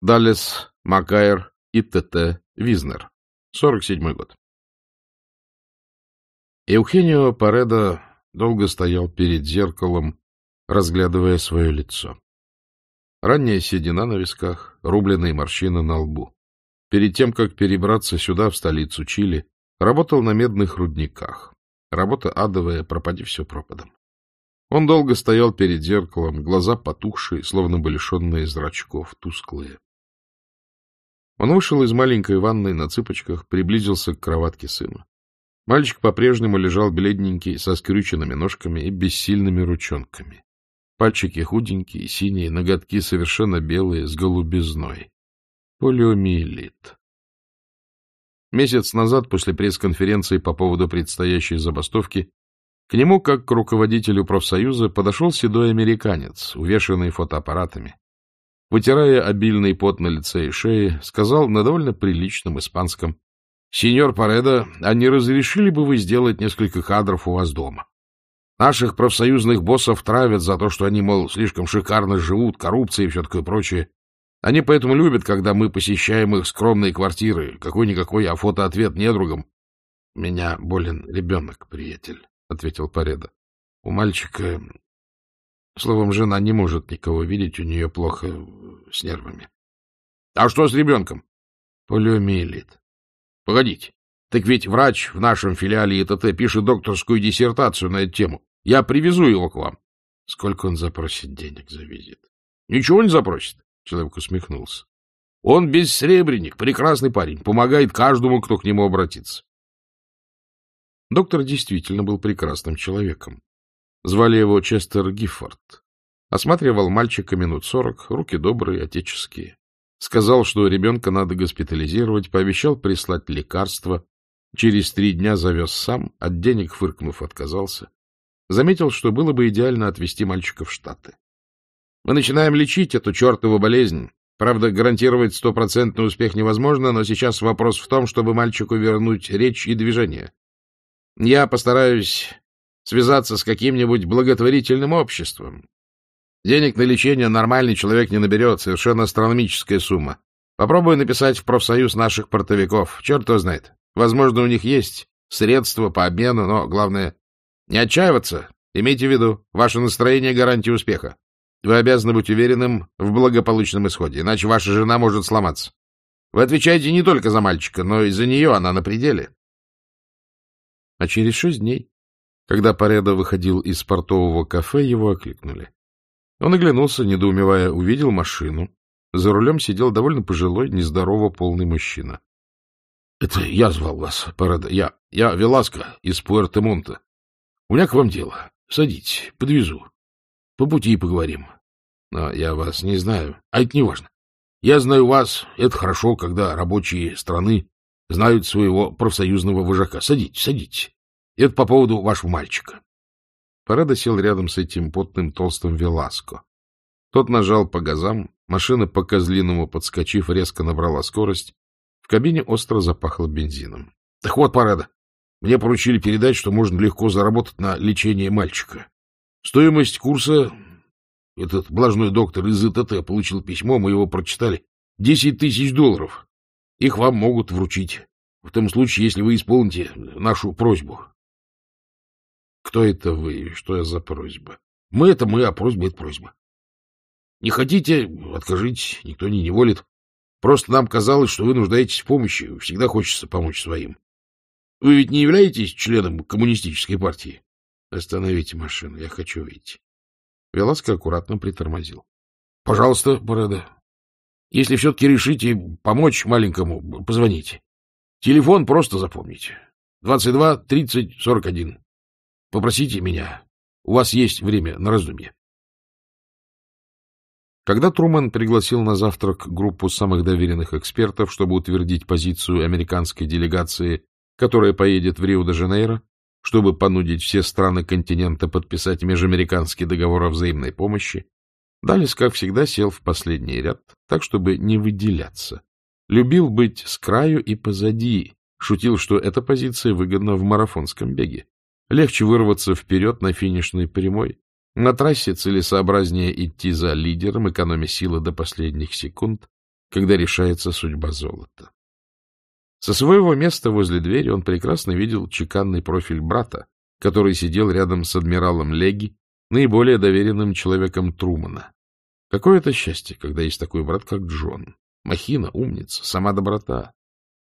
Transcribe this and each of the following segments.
Даллес, Макайр и Т.Т. Визнер. 47 год. Эухенио Паредо долго стоял перед зеркалом, разглядывая свое лицо. Ранняя седина на висках, рубленые морщины на лбу. Перед тем, как перебраться сюда, в столицу Чили, работал на медных рудниках. Работа адовая, пропади все пропадом. Он долго стоял перед зеркалом, глаза потухшие, словно бы лишенные зрачков, тусклые. Он вышел из маленькой ванной на цыпочках, приблизился к кроватке сына. Мальчик по-прежнему лежал бледненький, со скрюченными ножками и бессильными ручонками. Пальчики худенькие, синие, ноготки совершенно белые, с голубизной. Полиомиелит. Месяц назад, после пресс-конференции по поводу предстоящей забастовки, к нему, как к руководителю профсоюза, подошел седой американец, увешанный фотоаппаратами. Вытирая обильный пот на лице и шее, сказал на довольно приличном испанском, — Сеньор Пареда, а не разрешили бы вы сделать несколько кадров у вас дома? Наших профсоюзных боссов травят за то, что они, мол, слишком шикарно живут, коррупция и все такое прочее. Они поэтому любят, когда мы посещаем их скромные квартиры. Какой-никакой, а фотоответ недругам. — Меня болен ребенок, приятель, — ответил Пареда. — У мальчика... Словом, жена не может никого видеть, у нее плохо с нервами. — А что с ребенком? — Полиомиелит. Погодите, так ведь врач в нашем филиале ИТТ пишет докторскую диссертацию на эту тему. Я привезу его к вам. Сколько он запросит денег за визит? Ничего не запросит. Человек усмехнулся. Он бессребренник, прекрасный парень, помогает каждому, кто к нему обратится. Доктор действительно был прекрасным человеком. Звали его Честер Гиффорд. Осматривал мальчика минут сорок, руки добрые, отеческие. Сказал, что ребенка надо госпитализировать, пообещал прислать лекарства. Через три дня завез сам, от денег фыркнув отказался. Заметил, что было бы идеально отвезти мальчика в Штаты. Мы начинаем лечить эту чертову болезнь. Правда, гарантировать стопроцентный успех невозможно, но сейчас вопрос в том, чтобы мальчику вернуть речь и движение. Я постараюсь связаться с каким-нибудь благотворительным обществом. Денег на лечение нормальный человек не наберет, совершенно астрономическая сумма. Попробую написать в профсоюз наших портовиков. Черт его знает. Возможно, у них есть средства по обмену, но главное — не отчаиваться. Имейте в виду, ваше настроение — гарантия успеха. Вы обязаны быть уверенным в благополучном исходе, иначе ваша жена может сломаться. Вы отвечаете не только за мальчика, но и за нее, она на пределе. А через шесть дней, когда Пареда выходил из портового кафе, его окликнули. Он оглянулся, недоумевая, увидел машину. За рулем сидел довольно пожилой, нездорово полный мужчина. — Это я звал вас, Парада. Я, я Веласко из Пуэрто-Монте. У меня к вам дело. Садитесь, подвезу. По пути поговорим. Но я вас не знаю. А это не важно. Я знаю вас. Это хорошо, когда рабочие страны знают своего профсоюзного вожака. Садитесь, садитесь. Это по поводу вашего мальчика. Парада сел рядом с этим потным толстым Веласко. Тот нажал по газам, машина по-козлиному подскочив, резко набрала скорость. В кабине остро запахло бензином. — Так вот, Парада, мне поручили передать, что можно легко заработать на лечение мальчика. Стоимость курса... Этот блажной доктор из ИТТ получил письмо, мы его прочитали. Десять тысяч долларов. Их вам могут вручить. В том случае, если вы исполните нашу просьбу. Кто это вы? Что за просьба? Мы — это мы, а просьба — это просьба. Не хотите — откажитесь, никто не неволит. Просто нам казалось, что вы нуждаетесь в помощи, всегда хочется помочь своим. Вы ведь не являетесь членом коммунистической партии? Остановите машину, я хочу выйти. Веласко аккуратно притормозил. — Пожалуйста, Борода, если все-таки решите помочь маленькому, позвоните. Телефон просто запомните. 22 30 41. Попросите меня. У вас есть время на раздумье. Когда Труман пригласил на завтрак группу самых доверенных экспертов, чтобы утвердить позицию американской делегации, которая поедет в Рио-де-Жанейро, чтобы понудить все страны континента подписать межамериканский договор о взаимной помощи, Далис, как всегда, сел в последний ряд, так, чтобы не выделяться. Любил быть с краю и позади, шутил, что эта позиция выгодна в марафонском беге. Легче вырваться вперед на финишной прямой. На трассе целесообразнее идти за лидером, экономя силы до последних секунд. когда решается судьба золота. Со своего места возле двери он прекрасно видел чеканный профиль брата, который сидел рядом с адмиралом Леги, наиболее доверенным человеком Трумана. Какое это счастье, когда есть такой брат, как Джон. Махина, умница, сама доброта.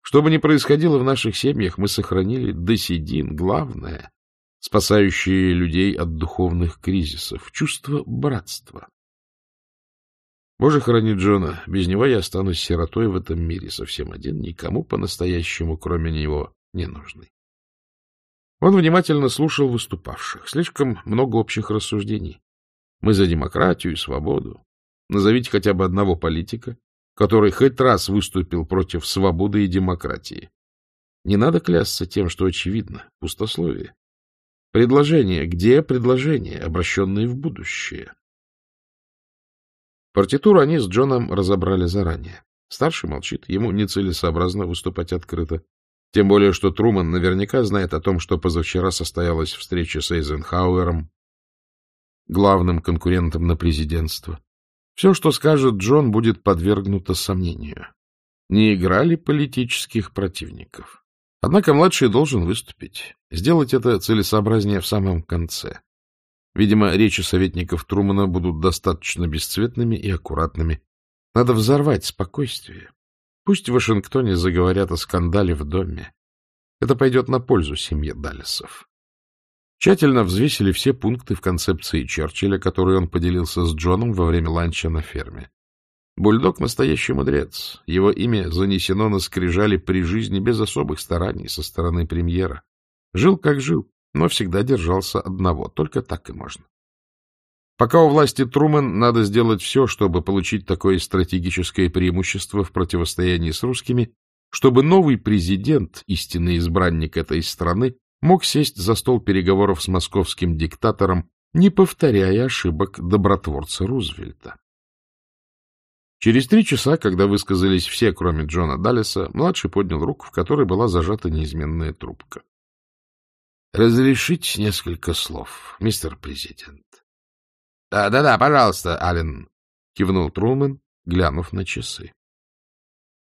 Что бы ни происходило в наших семьях, мы сохранили досидин, главное, спасающее людей от духовных кризисов, чувство братства. Боже, храни Джона, без него я останусь сиротой в этом мире, совсем один, никому по-настоящему, кроме него, не нужный. Он внимательно слушал выступавших. Слишком много общих рассуждений. Мы за демократию и свободу. Назовите хотя бы одного политика, который хоть раз выступил против свободы и демократии. Не надо клясться тем, что очевидно, пустословие. Предложение. Где предложения, обращенные в будущее? Партитуру они с Джоном разобрали заранее. Старший молчит, ему нецелесообразно выступать открыто. Тем более, что Труман наверняка знает о том, что позавчера состоялась встреча с Эйзенхауэром, главным конкурентом на президентство. Все, что скажет Джон, будет подвергнуто сомнению. Не играли политических противников. Однако младший должен выступить. Сделать это целесообразнее в самом конце. Видимо, речи советников Трумана будут достаточно бесцветными и аккуратными. Надо взорвать спокойствие. Пусть в Вашингтоне заговорят о скандале в доме. Это пойдет на пользу семье Даллесов. Тщательно взвесили все пункты в концепции Черчилля, которые он поделился с Джоном во время ланча на ферме. Бульдог — настоящий мудрец. Его имя занесено на скрижали при жизни без особых стараний со стороны премьера. Жил как жил, но всегда держался одного, только так и можно. Пока у власти Трумэн надо сделать все, чтобы получить такое стратегическое преимущество в противостоянии с русскими, чтобы новый президент, истинный избранник этой страны, мог сесть за стол переговоров с московским диктатором, не повторяя ошибок добротворца Рузвельта. Через три часа, когда высказались все, кроме Джона Даллеса, младший поднял руку, в которой была зажата неизменная трубка. Разрешить несколько слов, мистер президент? Да, — Да-да, пожалуйста, Аллен, — кивнул Трумэн, глянув на часы.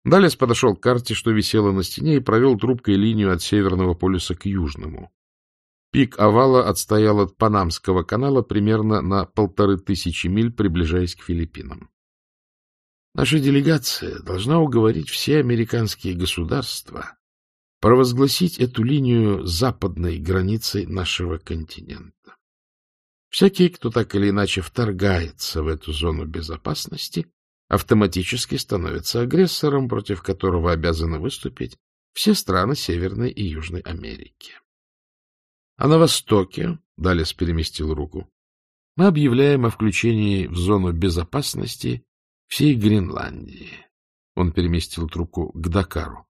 Далес подошел к карте, что висела на стене, и провел трубкой линию от Северного полюса к Южному. Пик овала отстоял от Панамского канала примерно на полторы тысячи миль, приближаясь к Филиппинам. Наша делегация должна уговорить все американские государства провозгласить эту линию западной границей нашего континента. Всякий, кто так или иначе вторгается в эту зону безопасности, автоматически становится агрессором, против которого обязаны выступить все страны Северной и Южной Америки. А на востоке, Далес переместил руку, мы объявляем о включении в зону безопасности всей Гренландии. Он переместил трубку к Дакару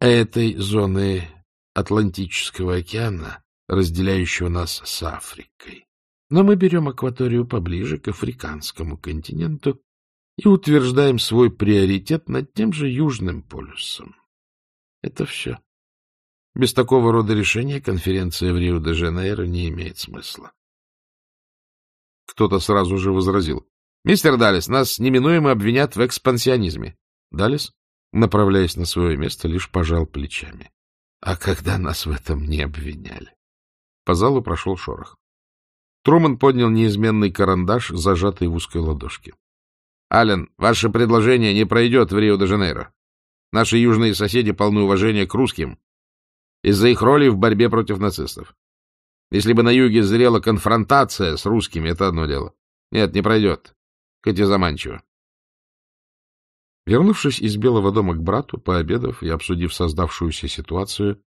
этой зоны Атлантического океана, разделяющего нас с Африкой. Но мы берем акваторию поближе к африканскому континенту и утверждаем свой приоритет над тем же Южным полюсом. Это все. Без такого рода решения конференция в Рио-де-Жанейро не имеет смысла. Кто-то сразу же возразил. — Мистер Даллес, нас неминуемо обвинят в экспансионизме. — Даллес? направляясь на свое место, лишь пожал плечами. А когда нас в этом не обвиняли? По залу прошел шорох. Труман поднял неизменный карандаш, зажатый в узкой ладошке. — Аллен, ваше предложение не пройдет в Рио-де-Жанейро. Наши южные соседи полны уважения к русским из-за их роли в борьбе против нацистов. Если бы на юге зрела конфронтация с русскими, это одно дело. Нет, не пройдет. Хоть и заманчиво. Вернувшись из Белого дома к брату, пообедав и обсудив создавшуюся ситуацию,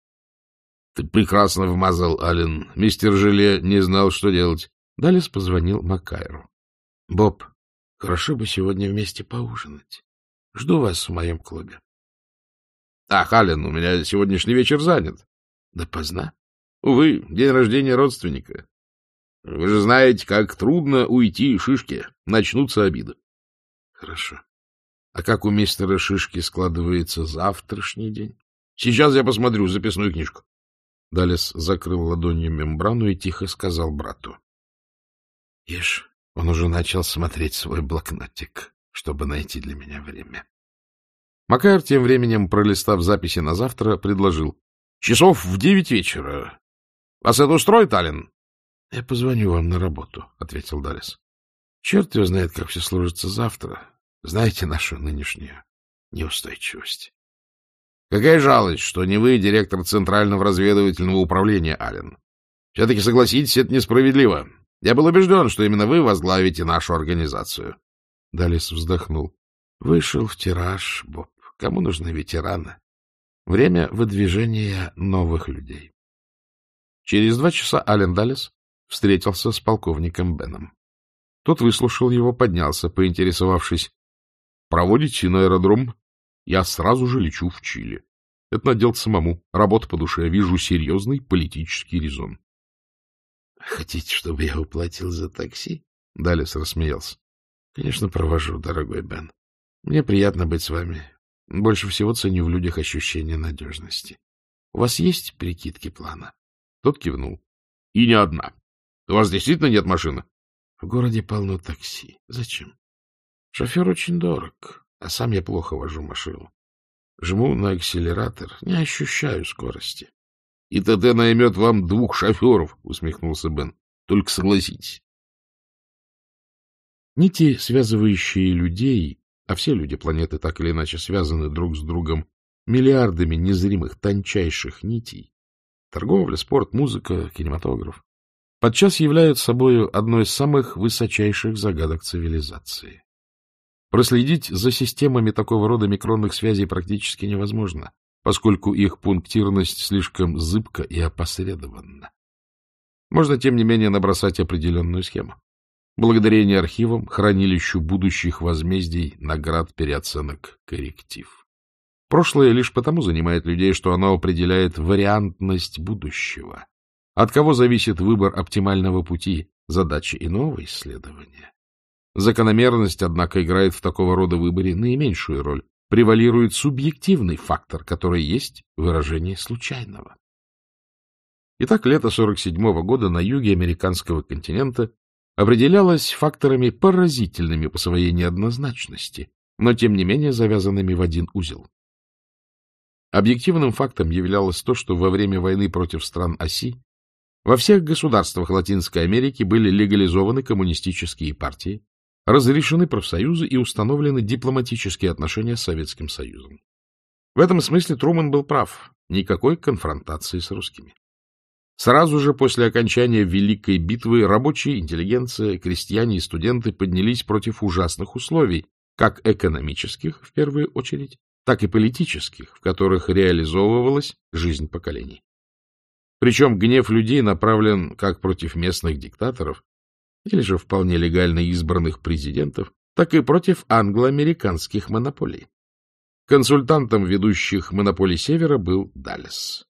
— Ты прекрасно вмазал, Ален. Мистер Желе не знал, что делать. Далес позвонил Макайру. — Боб, хорошо бы сегодня вместе поужинать. Жду вас в моем клубе. — Ах, Ален, у меня сегодняшний вечер занят. — Да поздно. — Увы, день рождения родственника. Вы же знаете, как трудно уйти шишке. Начнутся обиды. — Хорошо. А как у мистера Шишки складывается завтрашний день? Сейчас я посмотрю записную книжку. Далес закрыл ладонью мембрану и тихо сказал брату. — Ишь, он уже начал смотреть свой блокнотик, чтобы найти для меня время. Макар, тем временем, пролистав записи на завтра, предложил. — Часов в девять вечера. Вас это устроит, Ален? — Я позвоню вам на работу, — ответил Далис. — Черт его знает, как все сложится завтра. Знаете нашу нынешнюю неустойчивость. — Какая жалость, что не вы директор Центрального разведывательного управления, Ален. Все-таки, согласитесь, это несправедливо. Я был убежден, что именно вы возглавите нашу организацию. Далис вздохнул. Вышел в тираж, Боб. Кому нужны ветераны? Время выдвижения новых людей. Через два часа Ален Даллес встретился с полковником Беном. Тот выслушал его, поднялся, поинтересовавшись. — Проводите на аэродром? Я сразу же лечу в Чили. Это надел самому. Работа по душе. Вижу серьезный политический резон. — Хотите, чтобы я уплатил за такси? — Далес рассмеялся. — Конечно, провожу, дорогой Бен. Мне приятно быть с вами. Больше всего ценю в людях ощущение надежности. У вас есть прикидки плана? Тот кивнул. — И не одна. У вас действительно нет машины? — В городе полно такси. Зачем? Шофер очень дорог, а сам я плохо вожу машину. Жму на акселератор, не ощущаю скорости. — И ТТ наймет вам двух шоферов, — усмехнулся Бен. — Только согласитесь. Нити, связывающие людей, а все люди планеты так или иначе связаны друг с другом миллиардами незримых тончайших нитей. Торговля, спорт, музыка, кинематограф. Подчас являются собой одной из самых высочайших загадок цивилизации. Проследить за системами такого рода микронных связей практически невозможно, поскольку их пунктирность слишком зыбка и опосредованна. Можно, тем не менее, набросать определенную схему благодарение архивам, хранилищу будущих возмездий, наград, переоценок, корректив. Прошлое лишь потому занимает людей, что оно определяет вариантность будущего. От кого зависит выбор оптимального пути, задачи иного исследования. Закономерность, однако, играет в такого рода выборе наименьшую роль. Превалирует субъективный фактор, который есть выражение случайного. Итак, лето 47 -го года на юге американского континента определялась факторами поразительными по своей неоднозначности, но тем не менее завязанными в один узел. Объективным фактом являлось то, что во время войны против стран оси во всех государствах Латинской Америки были легализованы коммунистические партии, разрешены профсоюзы и установлены дипломатические отношения с Советским Союзом. В этом смысле Трумэн был прав, никакой конфронтации с русскими. Сразу же после окончания Великой битвы рабочие, интеллигенция, крестьяне и студенты поднялись против ужасных условий, как экономических, в первую очередь, так и политических, в которых реализовывалась жизнь поколений. Причем гнев людей направлен как против местных диктаторов, или же вполне легально избранных президентов, так и против англо-американских монополий. Консультантом ведущих монополий Севера был Даллес.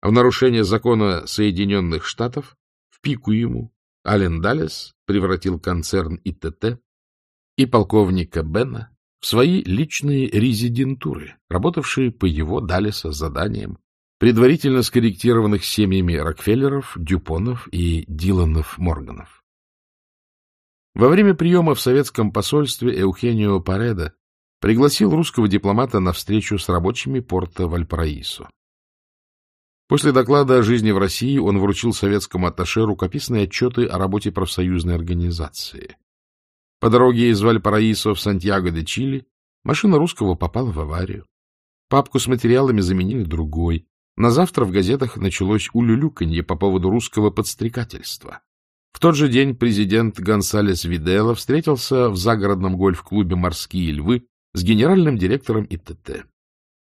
В нарушение закона Соединенных Штатов в пику ему Ален Даллес превратил концерн ИТТ и полковника Бена в свои личные резидентуры, работавшие по его Даллеса заданиям, предварительно скорректированных семьями Рокфеллеров, Дюпонов и Диланов-Морганов. Во время приема в советском посольстве Эухенио Пареда пригласил русского дипломата на встречу с рабочими порта Вальпараисо. После доклада о жизни в России он вручил советскому атташе рукописные отчеты о работе профсоюзной организации. По дороге из Вальпараисо в Сантьяго-де-Чили машина русского попала в аварию. Папку с материалами заменили другой. На завтра в газетах началось улюлюканье по поводу русского подстрекательства. В тот же день президент Гонсалес Видело встретился в загородном гольф-клубе «Морские львы» с генеральным директором ИТТ.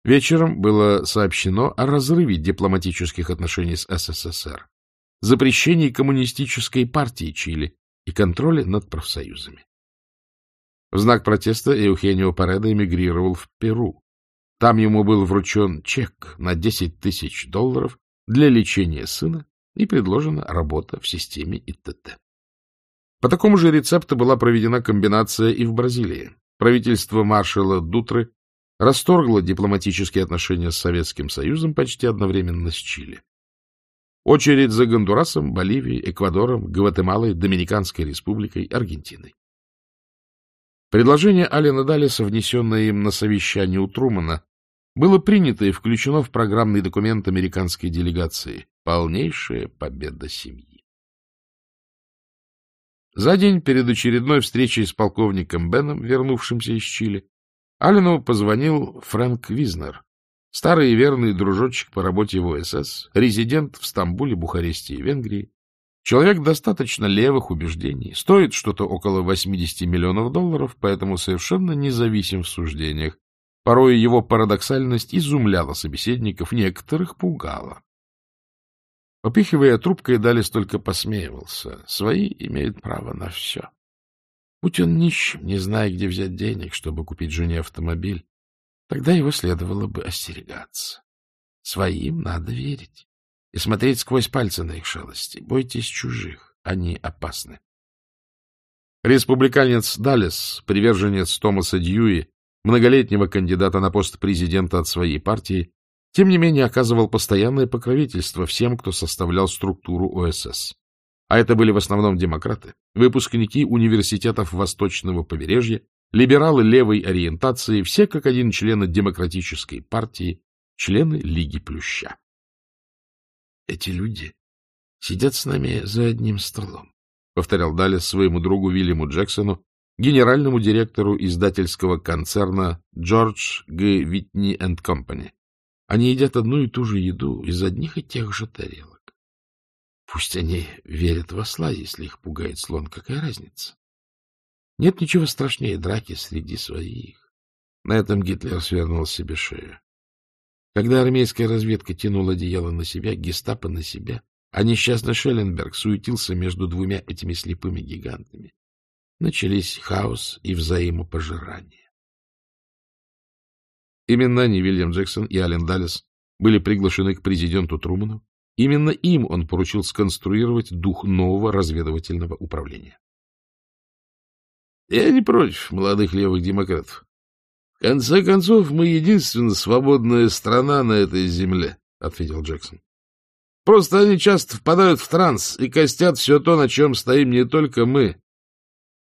Вечером было сообщено о разрыве дипломатических отношений с СССР, запрещении коммунистической партии Чили и контроле над профсоюзами. В знак протеста Эухенио Пареда эмигрировал в Перу. Там ему был вручен чек на 10 тысяч долларов для лечения сына и предложена работа в системе ИТТ. По такому же рецепту была проведена комбинация и в Бразилии. Правительство маршала Дутры расторгла дипломатические отношения с Советским Союзом почти одновременно с Чили. Очередь за Гондурасом, Боливией, Эквадором, Гватемалой, Доминиканской республикой, Аргентиной. Предложение Алина Даллеса, внесенное им на совещание у Трумана, было принято и включено в программный документ американской делегации. Полнейшая победа семьи. За день перед очередной встречей с полковником Беном, вернувшимся из Чили, Алину позвонил Фрэнк Визнер, старый и верный дружочек по работе в ОСС, резидент в Стамбуле, Бухаресте и Венгрии, Человек достаточно левых убеждений, стоит что-то около 80 миллионов долларов, поэтому совершенно независим в суждениях. Порой его парадоксальность изумляла собеседников, некоторых пугала. Попихивая трубкой, Далис только посмеивался. Свои имеют право на все. Будь он нищим, не зная, где взять денег, чтобы купить жене автомобиль, тогда его следовало бы остерегаться. Своим надо верить и смотреть сквозь пальцы на их шалости. Бойтесь чужих, они опасны. Республиканец Даллес, приверженец Томаса Дьюи, многолетнего кандидата на пост президента от своей партии, тем не менее оказывал постоянное покровительство всем, кто составлял структуру ОСС. А это были в основном демократы, выпускники университетов Восточного побережья, либералы левой ориентации, все как один члены демократической партии, члены Лиги Плюща. Эти люди сидят с нами за одним столом, — повторял Даллес своему другу Вильяму Джексону, генеральному директору издательского концерна George G. Whitney and Company. Они едят одну и ту же еду из одних и тех же тарелок. Пусть они верят в осла, если их пугает слон, какая разница? Нет ничего страшнее драки среди своих. На этом Гитлер свернул себе шею. Когда армейская разведка тянула одеяло на себя, гестапо на себя, а несчастный Шелленберг суетился между двумя этими слепыми гигантами, начались хаос и взаимопожирание. Именно они, Вильям Джексон и Ален Даллес, были приглашены к президенту Труману. Именно им он поручил сконструировать дух нового разведывательного управления. — Я не против молодых левых демократов, конце концов, мы единственная свободная страна на этой земле, — ответил Джексон. Просто они часто впадают в транс и костят все то, на чем стоим не только мы,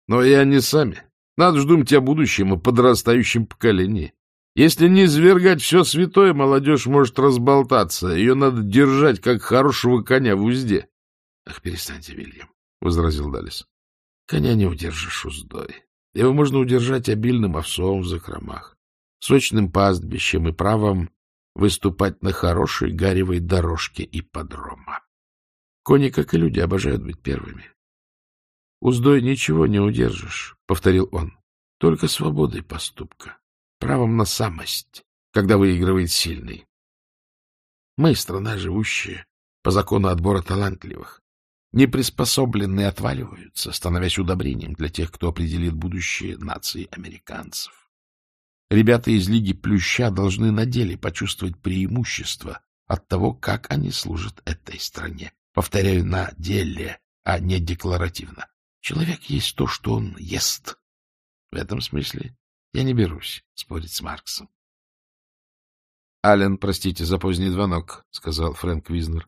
но и они сами. Надо же думать о будущем, о подрастающем поколении. Если не извергать все святое, молодежь может разболтаться. Ее надо держать, как хорошего коня в узде. — Ах, перестаньте, Вильям, — возразил Далис. — Коня не удержишь уздой. Его можно удержать обильным овсом в закромах, сочным пастбищем и правом выступать на хорошей гаревой дорожке и подрома. Кони, как и люди, обожают быть первыми. «Уздой ничего не удержишь», — повторил он, — «только свободой поступка, правом на самость, когда выигрывает сильный. Мы — страна живущая по закону отбора талантливых. Неприспособленные отваливаются, становясь удобрением для тех, кто определит будущее нации американцев. Ребята из Лиги Плюща должны на деле почувствовать преимущество от того, как они служат этой стране. Повторяю, на деле, а не декларативно. Человек есть то, что он ест. В этом смысле я не берусь спорить с Марксом. — Аллен, простите за поздний звонок, — сказал Фрэнк Визнер.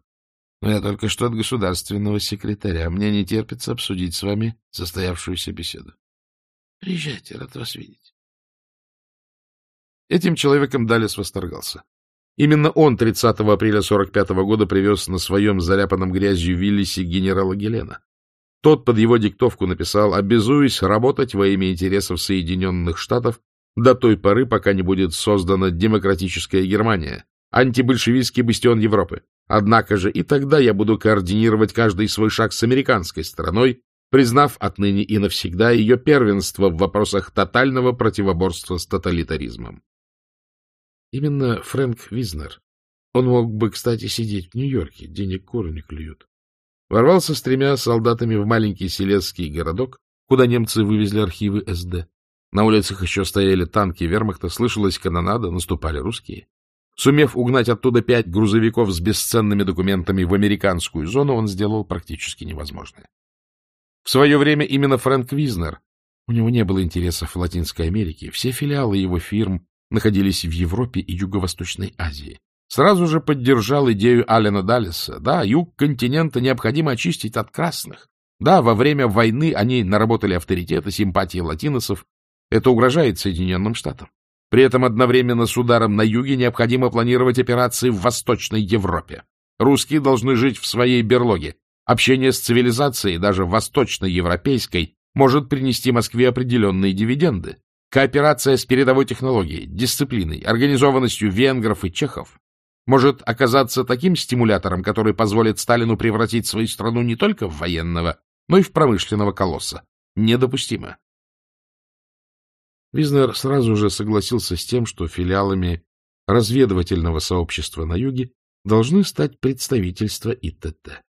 Но я только что от государственного секретаря. Мне не терпится обсудить с вами состоявшуюся беседу. Приезжайте, рад вас видеть. Этим человеком Далес восторгался. Именно он 30 апреля 45 года привез на своем заляпанном грязью Виллисе генерала Гелена. Тот под его диктовку написал «Обязуюсь работать во имя интересов Соединенных Штатов до той поры, пока не будет создана демократическая Германия, антибольшевистский бастион Европы. Однако же и тогда я буду координировать каждый свой шаг с американской стороной, признав отныне и навсегда ее первенство в вопросах тотального противоборства с тоталитаризмом. Именно Фрэнк Визнер, он мог бы, кстати, сидеть в Нью-Йорке, денег куры не клюют, ворвался с тремя солдатами в маленький селецкий городок, куда немцы вывезли архивы СД. На улицах еще стояли танки вермахта, слышалась канонада, наступали русские. Сумев угнать оттуда пять грузовиков с бесценными документами в американскую зону, он сделал практически невозможное. В свое время именно Фрэнк Визнер, у него не было интересов в Латинской Америке, все филиалы его фирм находились в Европе и Юго-Восточной Азии. Сразу же поддержал идею Алена Даллеса. Да, юг континента необходимо очистить от красных. Да, во время войны они наработали авторитет и симпатии латиносов, Это угрожает Соединенным Штатам. При этом одновременно с ударом на юге необходимо планировать операции в Восточной Европе. Русские должны жить в своей берлоге. Общение с цивилизацией, даже восточноевропейской, может принести Москве определенные дивиденды. Кооперация с передовой технологией, дисциплиной, организованностью венгров и чехов может оказаться таким стимулятором, который позволит Сталину превратить свою страну не только в военного, но и в промышленного колосса. Недопустимо. Визнер сразу же согласился с тем, что филиалами разведывательного сообщества на юге должны стать представительства ИТТ.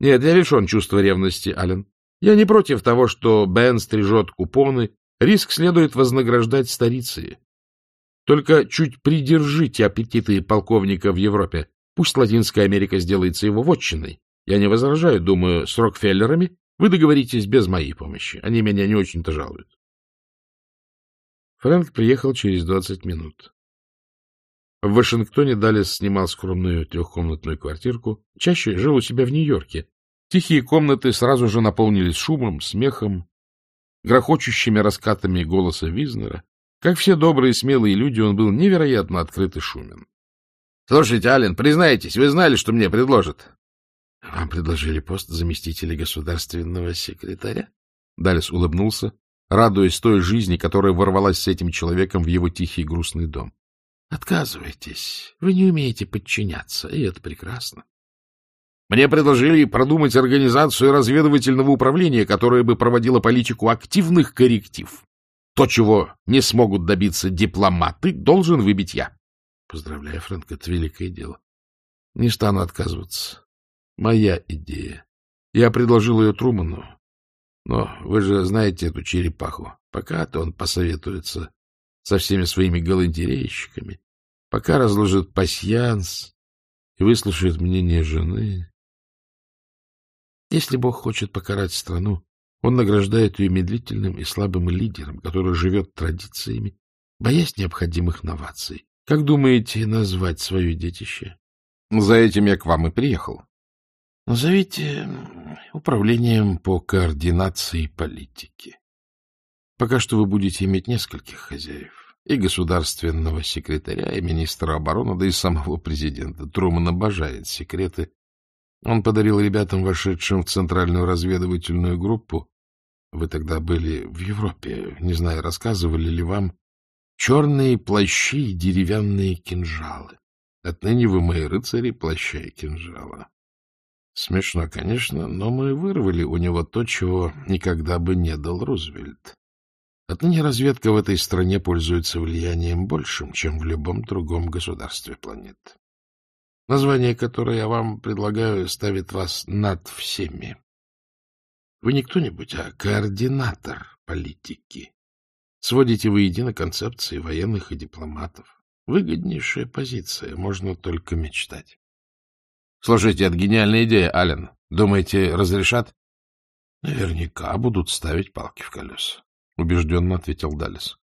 Нет, я лишен чувства ревности, Ален. Я не против того, что Бен стрижет купоны, риск следует вознаграждать старицей. Только чуть придержите аппетиты полковника в Европе. Пусть Латинская Америка сделается его вотчиной. Я не возражаю, думаю, с Рокфеллерами вы договоритесь без моей помощи. Они меня не очень-то жалуют. Фрэнк приехал через двадцать минут. В Вашингтоне Даллес снимал скромную трехкомнатную квартирку. Чаще жил у себя в Нью-Йорке. Тихие комнаты сразу же наполнились шумом, смехом, грохочущими раскатами голоса Визнера. Как все добрые и смелые люди, он был невероятно открыт и шумен. — Слушайте, Аллен, признайтесь, вы знали, что мне предложат? — Вам предложили пост заместителя государственного секретаря? Даллес улыбнулся, радуясь той жизни, которая ворвалась с этим человеком в его тихий грустный дом. — Отказывайтесь. Вы не умеете подчиняться, и это прекрасно. Мне предложили продумать организацию разведывательного управления, которое бы проводило политику активных корректив. То, чего не смогут добиться дипломаты, должен выбить я. Поздравляю, Фрэнк, это великое дело. Не стану отказываться. Моя идея. Я предложил ее Труману, но вы же знаете эту черепаху. Пока-то он посоветуется со всеми своими галантерейщиками, пока разложит пасьянс и выслушает мнение жены. Если Бог хочет покарать страну, он награждает ее медлительным и слабым лидером, который живет традициями, боясь необходимых новаций. Как думаете назвать свое детище? За этим я к вам и приехал. Назовите управлением по координации политики. Пока что вы будете иметь нескольких хозяев. И государственного секретаря, и министра обороны, да и самого президента. Труман обожает секреты. Он подарил ребятам, вошедшим в центральную разведывательную группу, вы тогда были в Европе, не знаю, рассказывали ли вам, черные плащи и деревянные кинжалы. Отныне вы мои рыцари плаща и кинжала. Смешно, конечно, но мы вырвали у него то, чего никогда бы не дал Рузвельт. Отныне разведка в этой стране пользуется влиянием большим, чем в любом другом государстве планеты. Название, которое я вам предлагаю, ставит вас над всеми. Вы не кто-нибудь, а координатор политики. Сводите воедино концепции военных и дипломатов. Выгоднейшая позиция, можно только мечтать. Слушайте, это гениальная идея, Ален. Думаете, разрешат? Наверняка будут ставить палки в колеса, убежденно ответил Даллес.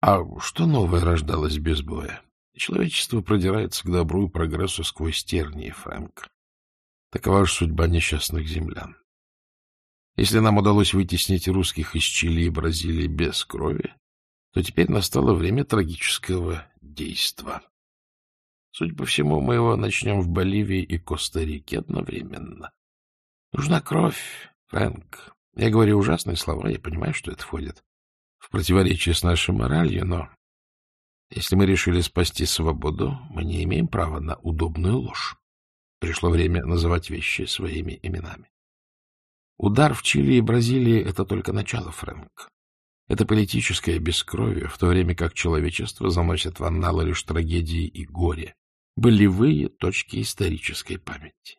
А что новое рождалось без боя? Человечество продирается к добру и прогрессу сквозь тернии, Фрэнк. Такова же судьба несчастных землян. Если нам удалось вытеснить русских из Чили и Бразилии без крови, то теперь настало время трагического действа. Судя по всему, мы его начнем в Боливии и Коста-Рике одновременно. Нужна кровь, Фрэнк. Я говорю ужасные слова, я понимаю, что это входит в противоречие с нашей моралью, но если мы решили спасти свободу, мы не имеем права на удобную ложь. Пришло время называть вещи своими именами. Удар в Чили и Бразилии — это только начало, Фрэнк. Это политическое бескровие, в то время как человечество заносит в анналы лишь трагедии и горе, болевые точки исторической памяти.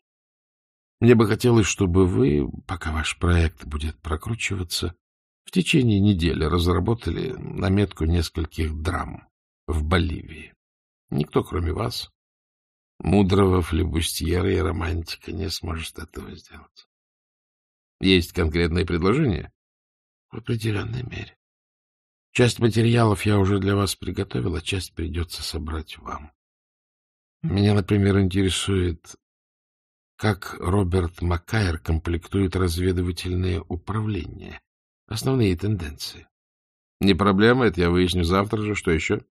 Мне бы хотелось, чтобы вы, пока ваш проект будет прокручиваться, в течение недели разработали наметку нескольких драм в Боливии. Никто, кроме вас, мудрого флебустьера и романтика, не сможет этого сделать. Есть конкретные предложения? В определенной мере. Часть материалов я уже для вас приготовил, а часть придется собрать вам. Меня, например, интересует, как Роберт Маккайр комплектует разведывательное управление, основные тенденции. — Не проблема, это я выясню завтра же. Что еще?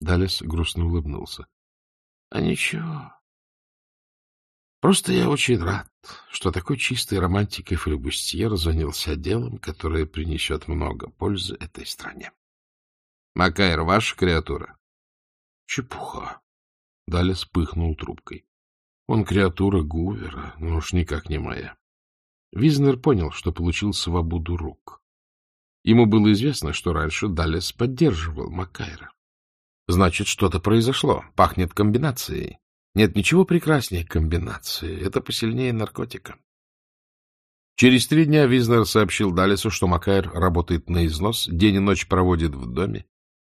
Далес грустно улыбнулся. — А ничего. Просто я очень рад, что такой чистый романтик и флебустьер занялся делом, которое принесет много пользы этой стране. — Макайр, ваша креатура? — Чепуха. Далес пыхнул трубкой. Он креатура Гувера, но уж никак не моя. Визнер понял, что получил свободу рук. Ему было известно, что раньше Даллес поддерживал Маккайра. Значит, что-то произошло. Пахнет комбинацией. Нет ничего прекраснее комбинации. Это посильнее наркотика. Через три дня Визнер сообщил Даллесу, что Маккайр работает на износ, день и ночь проводит в доме,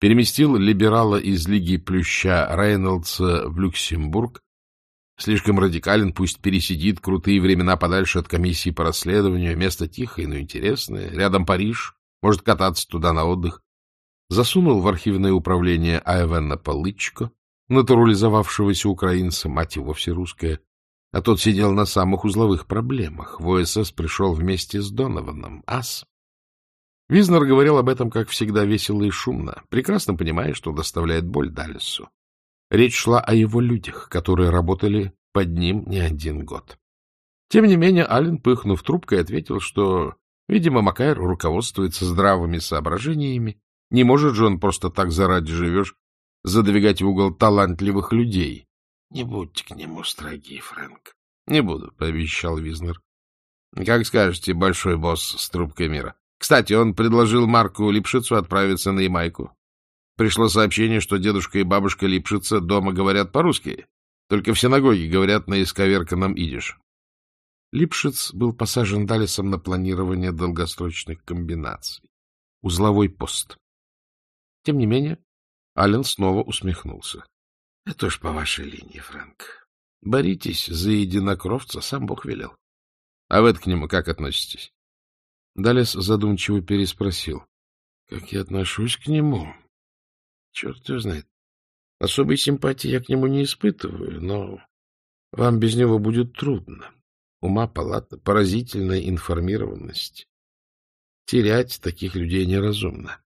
переместил либерала из Лиги Плюща Рейнольдса в Люксембург, слишком радикален, пусть пересидит крутые времена подальше от комиссии по расследованию, место тихое, но интересное, рядом Париж, может кататься туда на отдых. Засунул в архивное управление Айвена Полычко, натурализовавшегося украинца, мать его вовсе русская, а тот сидел на самых узловых проблемах. В ОСС пришел вместе с Донованом, ас. Визнер говорил об этом, как всегда, весело и шумно, прекрасно понимая, что доставляет боль Даллесу. Речь шла о его людях, которые работали под ним не один год. Тем не менее, Аллен, пыхнув трубкой, ответил, что Видимо, Макайр руководствуется здравыми соображениями. Не может же он просто так заради живешь задвигать в угол талантливых людей. — Не будьте к нему строги, Фрэнк. — Не буду, — пообещал Визнер. — Как скажете, большой босс с трубкой мира. Кстати, он предложил Марку Липшицу отправиться на Ямайку. Пришло сообщение, что дедушка и бабушка Липшица дома говорят по-русски, только в синагоге говорят на исковерканном идиш. Липшиц был посажен Далисом на планирование долгосрочных комбинаций. Узловой пост. Тем не менее, Аллен снова усмехнулся. — Это уж по вашей линии, Фрэнк. Боритесь за единокровца, сам Бог велел. — А вы к нему как относитесь? Далес задумчиво переспросил. — Как я отношусь к нему? Черт его знает. Особой симпатии я к нему не испытываю, но вам без него будет трудно ума палата, поразительная информированность. Терять таких людей неразумно.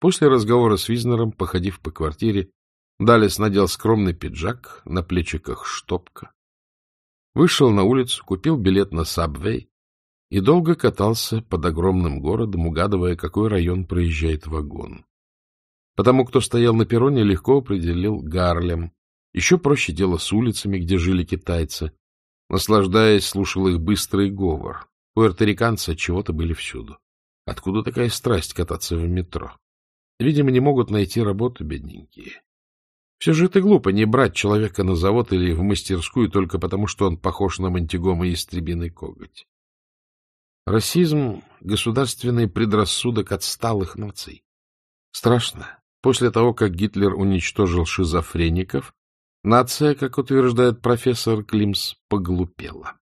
После разговора с Визнером, походив по квартире, Далес надел скромный пиджак, на плечиках штопка. Вышел на улицу, купил билет на Сабвей и долго катался под огромным городом, угадывая, какой район проезжает вагон. Потому кто стоял на перроне, легко определил Гарлем. Еще проще дело с улицами, где жили китайцы. Наслаждаясь, слушал их быстрый говор. Пуэрториканцы чего-то были всюду. Откуда такая страсть кататься в метро? Видимо, не могут найти работу, бедненькие. Все же это глупо, не брать человека на завод или в мастерскую только потому, что он похож на мантигома и истребиный коготь. Расизм — государственный предрассудок отсталых наций. Страшно. После того, как Гитлер уничтожил шизофреников, Нация, как утверждает профессор Климс, поглупела.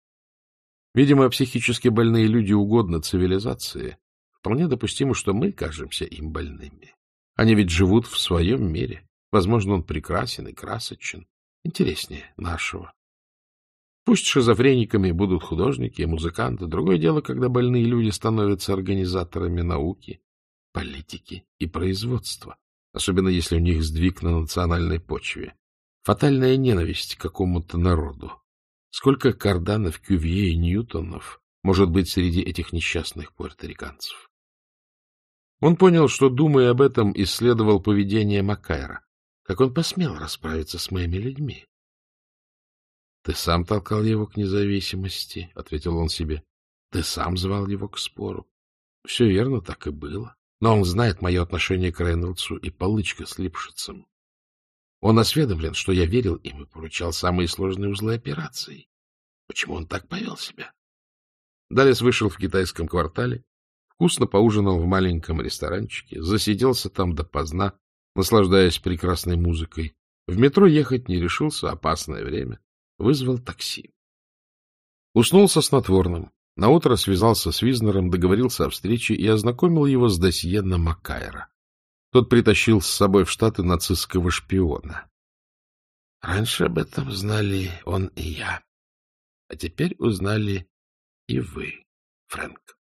Видимо, психически больные люди угодно цивилизации. Вполне допустимо, что мы кажемся им больными. Они ведь живут в своем мире. Возможно, он прекрасен и красочен. Интереснее нашего. Пусть шизофрениками будут художники и музыканты. Другое дело, когда больные люди становятся организаторами науки, политики и производства. Особенно если у них сдвиг на национальной почве. Фатальная ненависть к какому-то народу. Сколько карданов, кювье и ньютонов может быть среди этих несчастных пуэрториканцев? Он понял, что, думая об этом, исследовал поведение Макайра. Как он посмел расправиться с моими людьми? — Ты сам толкал его к независимости, — ответил он себе. — Ты сам звал его к спору. Все верно, так и было. Но он знает мое отношение к Рейнольдсу и Полычка с Липшицем. Он осведомлен, что я верил им и поручал самые сложные узлы операции. Почему он так повел себя? Далес вышел в китайском квартале, вкусно поужинал в маленьком ресторанчике, засиделся там допоздна, наслаждаясь прекрасной музыкой. В метро ехать не решился, опасное время. Вызвал такси. Уснул со снотворным. Наутро связался с Визнером, договорился о встрече и ознакомил его с досье на Макайра. Тот притащил с собой в Штаты нацистского шпиона. Раньше об этом знали он и я, а теперь узнали и вы, Фрэнк.